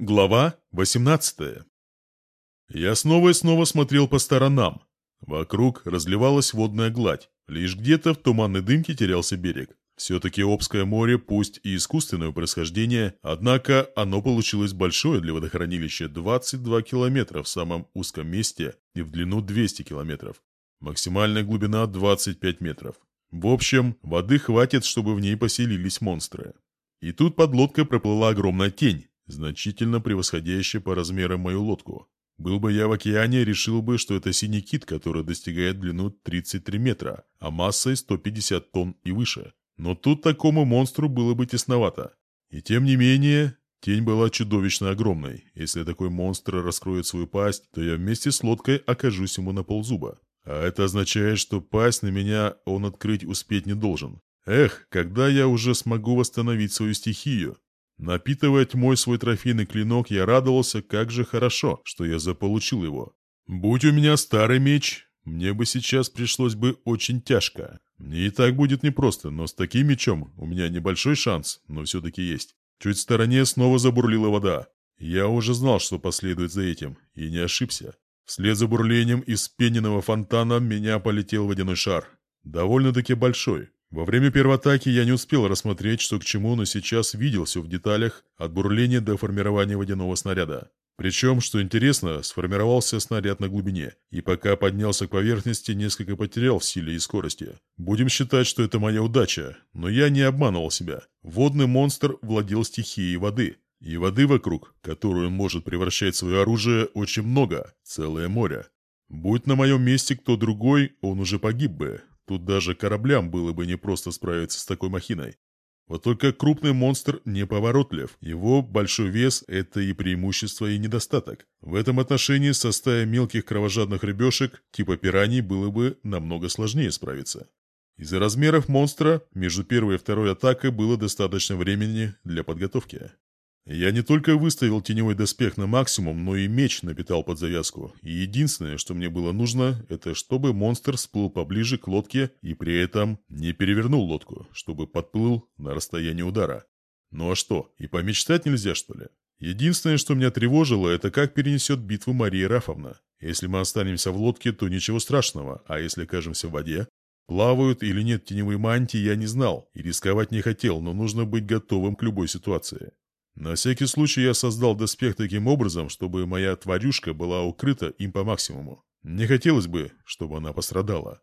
Глава 18 Я снова и снова смотрел по сторонам. Вокруг разливалась водная гладь. Лишь где-то в туманной дымке терялся берег. Все-таки Обское море, пусть и искусственного происхождения, однако оно получилось большое для водохранилища 22 километра в самом узком месте и в длину 200 километров. Максимальная глубина 25 метров. В общем, воды хватит, чтобы в ней поселились монстры. И тут под лодкой проплыла огромная тень, значительно превосходящая по размерам мою лодку. Был бы я в океане, решил бы, что это синий кит, который достигает длину 33 метра, а массой 150 тонн и выше. Но тут такому монстру было бы тесновато. И тем не менее, тень была чудовищно огромной. Если такой монстр раскроет свою пасть, то я вместе с лодкой окажусь ему на ползуба. А это означает, что пасть на меня он открыть успеть не должен. Эх, когда я уже смогу восстановить свою стихию? Напитывая тьмой свой трофейный клинок, я радовался, как же хорошо, что я заполучил его. Будь у меня старый меч, мне бы сейчас пришлось бы очень тяжко. Мне и так будет непросто, но с таким мечом у меня небольшой шанс, но все-таки есть. Чуть в стороне снова забурлила вода. Я уже знал, что последует за этим, и не ошибся. Вслед за бурлением из пененного фонтана меня полетел водяной шар. Довольно-таки большой, во время первой атаки я не успел рассмотреть, что к чему, но сейчас видел все в деталях, от бурления до формирования водяного снаряда. Причем, что интересно, сформировался снаряд на глубине, и пока поднялся к поверхности, несколько потерял в силе и скорости. Будем считать, что это моя удача, но я не обманывал себя. Водный монстр владел стихией воды, и воды вокруг, которую он может превращать в свое оружие, очень много, целое море. Будь на моем месте кто другой, он уже погиб бы, Тут даже кораблям было бы непросто справиться с такой махиной. Вот только крупный монстр неповоротлив. Его большой вес – это и преимущество, и недостаток. В этом отношении со стаей мелких кровожадных рыбешек типа пираний было бы намного сложнее справиться. Из-за размеров монстра между первой и второй атакой было достаточно времени для подготовки. Я не только выставил теневой доспех на максимум, но и меч напитал под завязку. И единственное, что мне было нужно, это чтобы монстр всплыл поближе к лодке и при этом не перевернул лодку, чтобы подплыл на расстояние удара. Ну а что, и помечтать нельзя, что ли? Единственное, что меня тревожило, это как перенесет битву Мария Рафовна. Если мы останемся в лодке, то ничего страшного, а если окажемся в воде? Плавают или нет теневые мантии, я не знал и рисковать не хотел, но нужно быть готовым к любой ситуации. На всякий случай я создал доспех таким образом, чтобы моя тварюшка была укрыта им по максимуму. Не хотелось бы, чтобы она пострадала.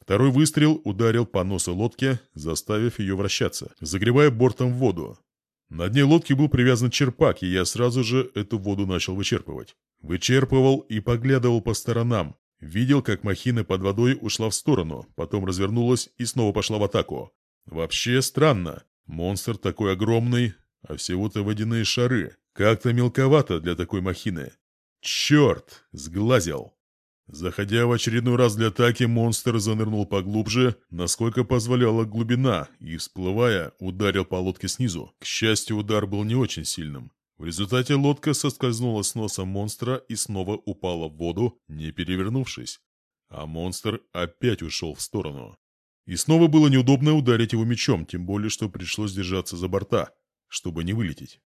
Второй выстрел ударил по носу лодки, заставив ее вращаться, загревая бортом в воду. На дне лодки был привязан черпак, и я сразу же эту воду начал вычерпывать. Вычерпывал и поглядывал по сторонам. Видел, как махина под водой ушла в сторону, потом развернулась и снова пошла в атаку. Вообще странно. Монстр такой огромный, а всего-то водяные шары. Как-то мелковато для такой махины. Черт! Сглазил! Заходя в очередной раз для атаки, монстр занырнул поглубже, насколько позволяла глубина, и, всплывая, ударил по лодке снизу. К счастью, удар был не очень сильным. В результате лодка соскользнула с носа монстра и снова упала в воду, не перевернувшись. А монстр опять ушел в сторону. И снова было неудобно ударить его мечом, тем более, что пришлось держаться за борта чтобы не вылететь.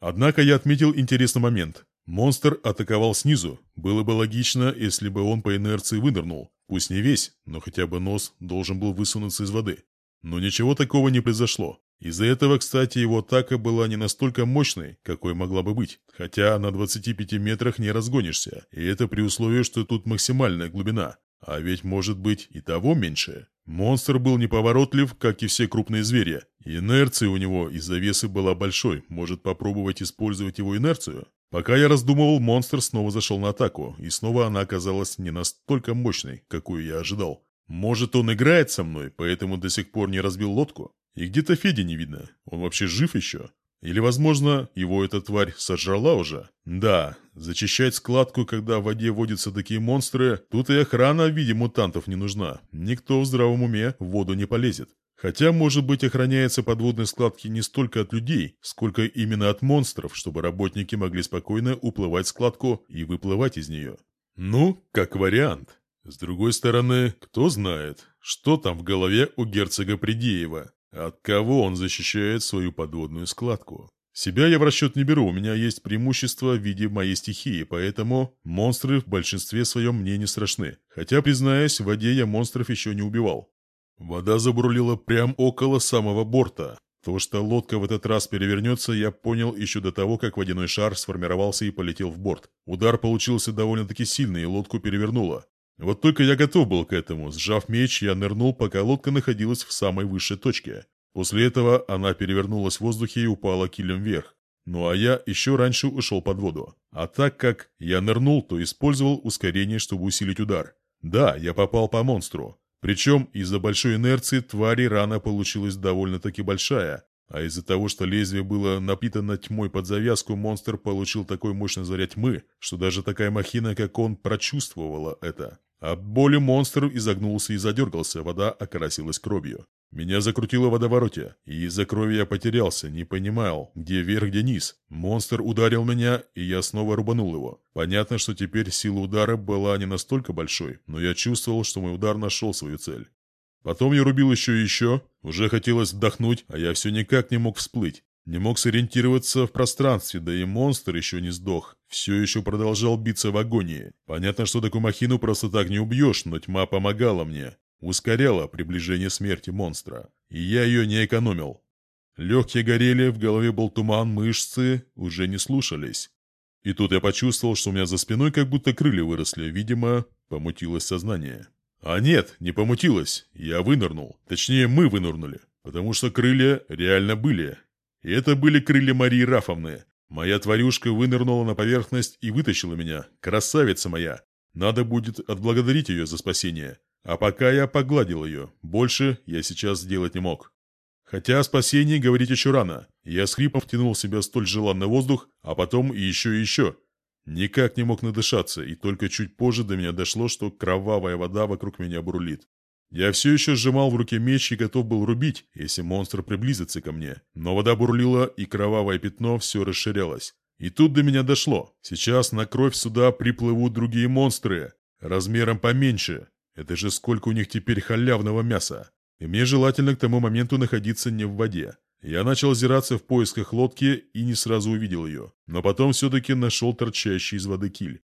Однако я отметил интересный момент. Монстр атаковал снизу. Было бы логично, если бы он по инерции вынырнул. Пусть не весь, но хотя бы нос должен был высунуться из воды. Но ничего такого не произошло. Из-за этого, кстати, его атака была не настолько мощной, какой могла бы быть. Хотя на 25 метрах не разгонишься. И это при условии, что тут максимальная глубина. А ведь может быть и того меньше. Монстр был неповоротлив, как и все крупные звери. Инерция у него из-за веса была большой. Может попробовать использовать его инерцию? Пока я раздумывал, монстр снова зашел на атаку, и снова она оказалась не настолько мощной, какую я ожидал. Может, он играет со мной, поэтому до сих пор не разбил лодку? И где-то Феди не видно. Он вообще жив еще? Или, возможно, его эта тварь сожрала уже? Да, зачищать складку, когда в воде водятся такие монстры, тут и охрана в виде мутантов не нужна. Никто в здравом уме в воду не полезет. Хотя, может быть, охраняется подводные складки не столько от людей, сколько именно от монстров, чтобы работники могли спокойно уплывать складку и выплывать из нее. Ну, как вариант. С другой стороны, кто знает, что там в голове у герцога Придеева. От кого он защищает свою подводную складку? Себя я в расчет не беру, у меня есть преимущество в виде моей стихии, поэтому монстры в большинстве своем мне не страшны. Хотя, признаюсь, в воде я монстров еще не убивал. Вода забурлила прямо около самого борта. То, что лодка в этот раз перевернется, я понял еще до того, как водяной шар сформировался и полетел в борт. Удар получился довольно-таки сильный, и лодку перевернуло. Вот только я готов был к этому. Сжав меч, я нырнул, пока лодка находилась в самой высшей точке. После этого она перевернулась в воздухе и упала килем вверх. Ну а я еще раньше ушел под воду. А так как я нырнул, то использовал ускорение, чтобы усилить удар. Да, я попал по монстру. Причем из-за большой инерции твари рана получилась довольно-таки большая. А из-за того, что лезвие было напитано тьмой под завязку, монстр получил такой мощный заряд тьмы, что даже такая махина, как он, прочувствовала это. От боли монстр изогнулся и задергался, вода окрасилась кровью. Меня закрутило в водовороте, и из-за крови я потерялся, не понимал, где вверх, где низ. Монстр ударил меня, и я снова рубанул его. Понятно, что теперь сила удара была не настолько большой, но я чувствовал, что мой удар нашел свою цель. Потом я рубил еще и еще, уже хотелось вдохнуть, а я все никак не мог всплыть. Не мог сориентироваться в пространстве, да и монстр еще не сдох. Все еще продолжал биться в агонии. Понятно, что такую махину просто так не убьешь, но тьма помогала мне. Ускоряла приближение смерти монстра. И я ее не экономил. Легкие горели, в голове был туман, мышцы уже не слушались. И тут я почувствовал, что у меня за спиной как будто крылья выросли. Видимо, помутилось сознание. А нет, не помутилось. Я вынырнул. Точнее, мы вынырнули. Потому что крылья реально были. Это были крылья Марии Рафовны. Моя тварюшка вынырнула на поверхность и вытащила меня. Красавица моя. Надо будет отблагодарить ее за спасение. А пока я погладил ее. Больше я сейчас сделать не мог. Хотя о спасении говорить еще рано. Я с хрипом втянул в себя столь желанный воздух, а потом и еще и еще. Никак не мог надышаться, и только чуть позже до меня дошло, что кровавая вода вокруг меня бурлит. Я все еще сжимал в руке меч и готов был рубить, если монстр приблизится ко мне. Но вода бурлила, и кровавое пятно все расширялось. И тут до меня дошло. Сейчас на кровь сюда приплывут другие монстры. Размером поменьше. Это же сколько у них теперь халявного мяса. И мне желательно к тому моменту находиться не в воде. Я начал озираться в поисках лодки и не сразу увидел ее. Но потом все-таки нашел торчащий из воды киль.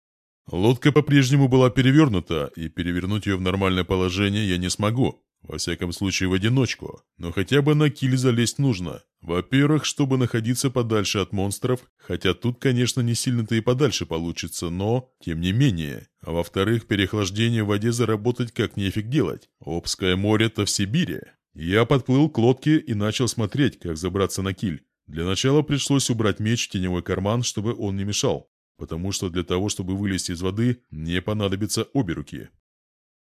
Лодка по-прежнему была перевернута, и перевернуть ее в нормальное положение я не смогу. Во всяком случае, в одиночку. Но хотя бы на киль залезть нужно. Во-первых, чтобы находиться подальше от монстров, хотя тут, конечно, не сильно-то и подальше получится, но, тем не менее. А во-вторых, переохлаждение в воде заработать как нефиг делать. Обское море-то в Сибири. Я подплыл к лодке и начал смотреть, как забраться на киль. Для начала пришлось убрать меч в теневой карман, чтобы он не мешал потому что для того, чтобы вылезти из воды, мне понадобятся обе руки.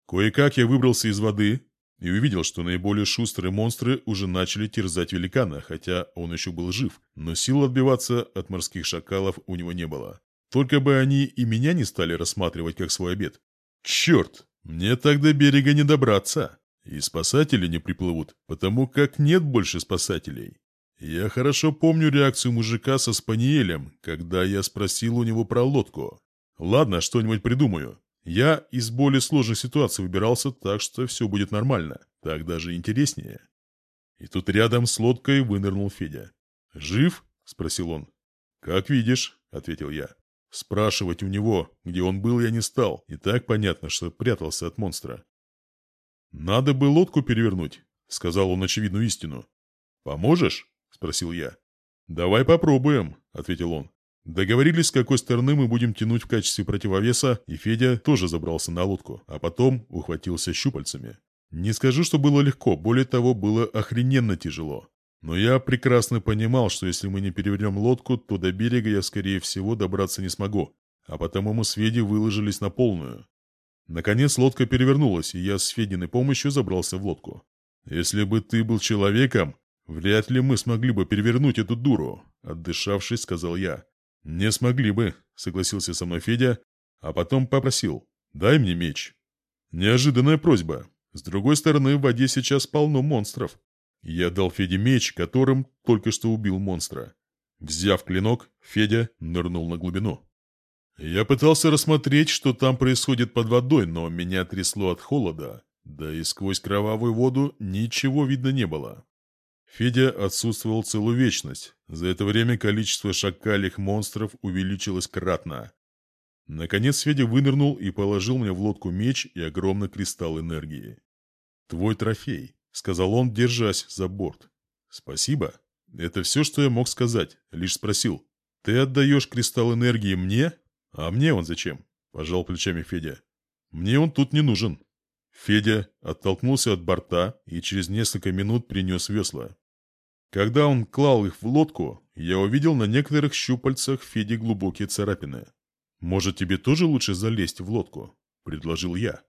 Кое-как я выбрался из воды и увидел, что наиболее шустрые монстры уже начали терзать великана, хотя он еще был жив, но сил отбиваться от морских шакалов у него не было. Только бы они и меня не стали рассматривать как свой обед. Черт, мне так до берега не добраться. И спасатели не приплывут, потому как нет больше спасателей. Я хорошо помню реакцию мужика со спаниелем, когда я спросил у него про лодку. Ладно, что-нибудь придумаю. Я из более сложных ситуаций выбирался, так что все будет нормально. Так даже интереснее. И тут рядом с лодкой вынырнул Федя. «Жив?» – спросил он. «Как видишь», – ответил я. Спрашивать у него, где он был, я не стал. И так понятно, что прятался от монстра. «Надо бы лодку перевернуть», — сказал он очевидную истину. «Поможешь?» — спросил я. «Давай попробуем», — ответил он. Договорились, с какой стороны мы будем тянуть в качестве противовеса, и Федя тоже забрался на лодку, а потом ухватился щупальцами. Не скажу, что было легко, более того, было охрененно тяжело. Но я прекрасно понимал, что если мы не перевернем лодку, то до берега я, скорее всего, добраться не смогу, а потому мы с Федей выложились на полную. Наконец лодка перевернулась, и я с Фединой помощью забрался в лодку. «Если бы ты был человеком, «Вряд ли мы смогли бы перевернуть эту дуру», — отдышавшись, сказал я. «Не смогли бы», — согласился со мной Федя, а потом попросил. «Дай мне меч». Неожиданная просьба. С другой стороны, в воде сейчас полно монстров. Я дал Феде меч, которым только что убил монстра. Взяв клинок, Федя нырнул на глубину. Я пытался рассмотреть, что там происходит под водой, но меня трясло от холода, да и сквозь кровавую воду ничего видно не было. Федя отсутствовал целую вечность, За это время количество шакалих монстров увеличилось кратно. Наконец Федя вынырнул и положил мне в лодку меч и огромный кристалл энергии. «Твой трофей», — сказал он, держась за борт. «Спасибо. Это все, что я мог сказать. Лишь спросил. Ты отдаешь кристалл энергии мне? А мне он зачем?» — пожал плечами Федя. «Мне он тут не нужен». Федя оттолкнулся от борта и через несколько минут принес весла. Когда он клал их в лодку, я увидел на некоторых щупальцах Феди глубокие царапины. «Может, тебе тоже лучше залезть в лодку?» – предложил я.